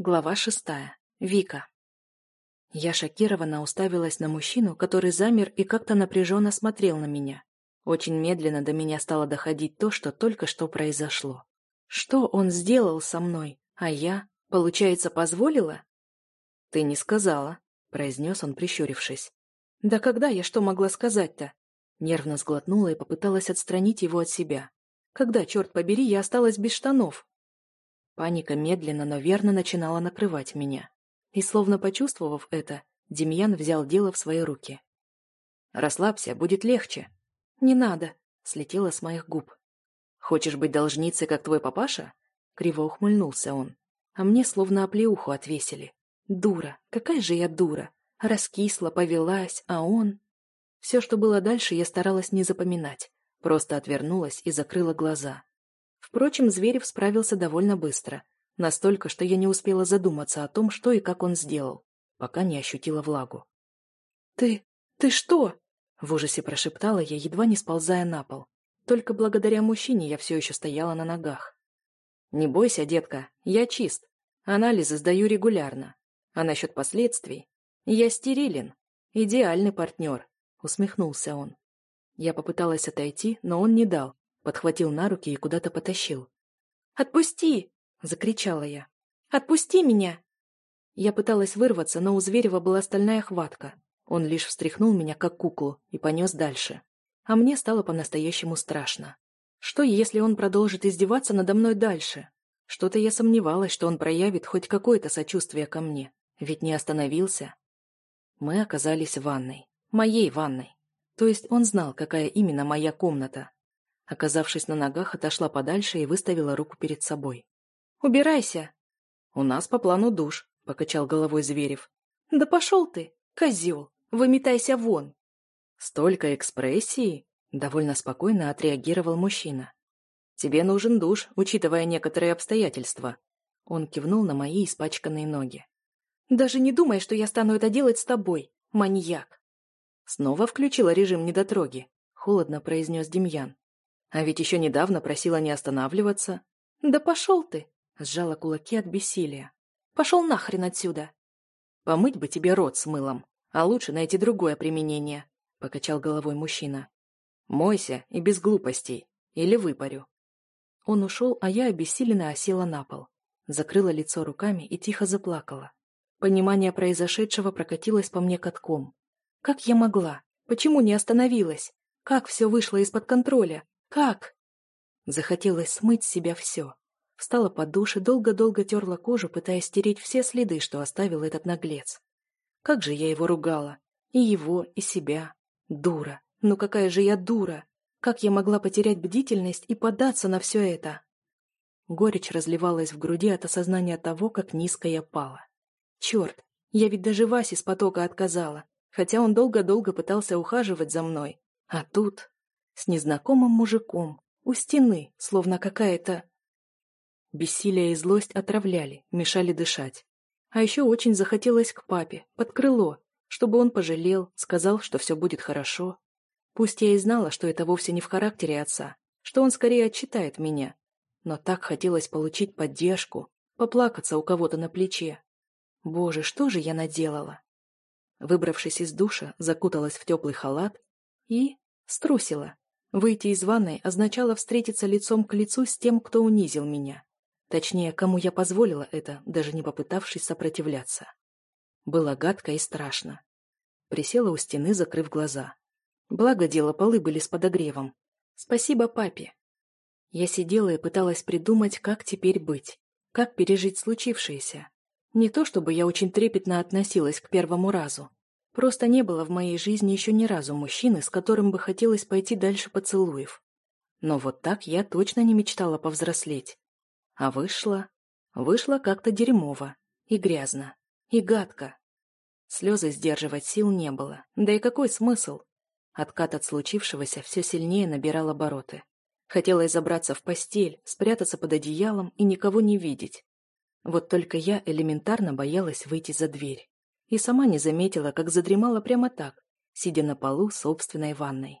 Глава шестая. Вика. Я шокированно уставилась на мужчину, который замер и как-то напряженно смотрел на меня. Очень медленно до меня стало доходить то, что только что произошло. Что он сделал со мной, а я, получается, позволила? Ты не сказала, произнес он, прищурившись. Да когда я что могла сказать-то? Нервно сглотнула и попыталась отстранить его от себя. Когда, черт побери, я осталась без штанов? Паника медленно, но верно начинала накрывать меня. И словно почувствовав это, Демьян взял дело в свои руки. «Расслабься, будет легче». «Не надо», — слетело с моих губ. «Хочешь быть должницей, как твой папаша?» Криво ухмыльнулся он. А мне словно оплеуху отвесили. Дура, какая же я дура. Раскисла, повелась, а он... Все, что было дальше, я старалась не запоминать. Просто отвернулась и закрыла глаза. Впрочем, Зверев справился довольно быстро. Настолько, что я не успела задуматься о том, что и как он сделал, пока не ощутила влагу. «Ты... ты что?» — в ужасе прошептала я, едва не сползая на пол. Только благодаря мужчине я все еще стояла на ногах. «Не бойся, детка, я чист. Анализы сдаю регулярно. А насчет последствий? Я стерилен. Идеальный партнер», — усмехнулся он. Я попыталась отойти, но он не дал, подхватил на руки и куда-то потащил. «Отпусти!» — закричала я. «Отпусти меня!» Я пыталась вырваться, но у Зверева была стальная хватка. Он лишь встряхнул меня, как куклу, и понес дальше. А мне стало по-настоящему страшно. Что, если он продолжит издеваться надо мной дальше? Что-то я сомневалась, что он проявит хоть какое-то сочувствие ко мне. Ведь не остановился. Мы оказались в ванной. Моей ванной. То есть он знал, какая именно моя комната. Оказавшись на ногах, отошла подальше и выставила руку перед собой. «Убирайся!» «У нас по плану душ», — покачал головой Зверев. «Да пошел ты, козел! Выметайся вон!» «Столько экспрессии!» — довольно спокойно отреагировал мужчина. «Тебе нужен душ, учитывая некоторые обстоятельства». Он кивнул на мои испачканные ноги. «Даже не думай, что я стану это делать с тобой, маньяк!» Снова включила режим недотроги, холодно произнес Демьян. А ведь еще недавно просила не останавливаться. Да пошел ты! Сжала кулаки от бессилия. Пошел нахрен отсюда! Помыть бы тебе рот с мылом, а лучше найти другое применение, покачал головой мужчина. Мойся и без глупостей, или выпарю. Он ушел, а я обессиленно осела на пол. Закрыла лицо руками и тихо заплакала. Понимание произошедшего прокатилось по мне катком. Как я могла? Почему не остановилась? Как все вышло из-под контроля? Как? Захотелось смыть с себя все. Встала под душ и долго-долго терла кожу, пытаясь стереть все следы, что оставил этот наглец. Как же я его ругала. И его, и себя. Дура. Ну какая же я дура. Как я могла потерять бдительность и поддаться на все это? Горечь разливалась в груди от осознания того, как низко я пала. Черт, я ведь даже Васе с потока отказала, хотя он долго-долго пытался ухаживать за мной. А тут с незнакомым мужиком, у стены, словно какая-то... Бессилие и злость отравляли, мешали дышать. А еще очень захотелось к папе, под крыло, чтобы он пожалел, сказал, что все будет хорошо. Пусть я и знала, что это вовсе не в характере отца, что он скорее отчитает меня. Но так хотелось получить поддержку, поплакаться у кого-то на плече. Боже, что же я наделала? Выбравшись из душа, закуталась в теплый халат и струсила. Выйти из ванной означало встретиться лицом к лицу с тем, кто унизил меня. Точнее, кому я позволила это, даже не попытавшись сопротивляться. Было гадко и страшно. Присела у стены, закрыв глаза. Благо дело, полы были с подогревом. Спасибо папе. Я сидела и пыталась придумать, как теперь быть, как пережить случившееся. Не то чтобы я очень трепетно относилась к первому разу. Просто не было в моей жизни еще ни разу мужчины, с которым бы хотелось пойти дальше поцелуев. Но вот так я точно не мечтала повзрослеть. А вышло... Вышло как-то дерьмово. И грязно. И гадко. Слезы сдерживать сил не было. Да и какой смысл? Откат от случившегося все сильнее набирал обороты. Хотелось забраться в постель, спрятаться под одеялом и никого не видеть. Вот только я элементарно боялась выйти за дверь и сама не заметила, как задремала прямо так, сидя на полу собственной ванной.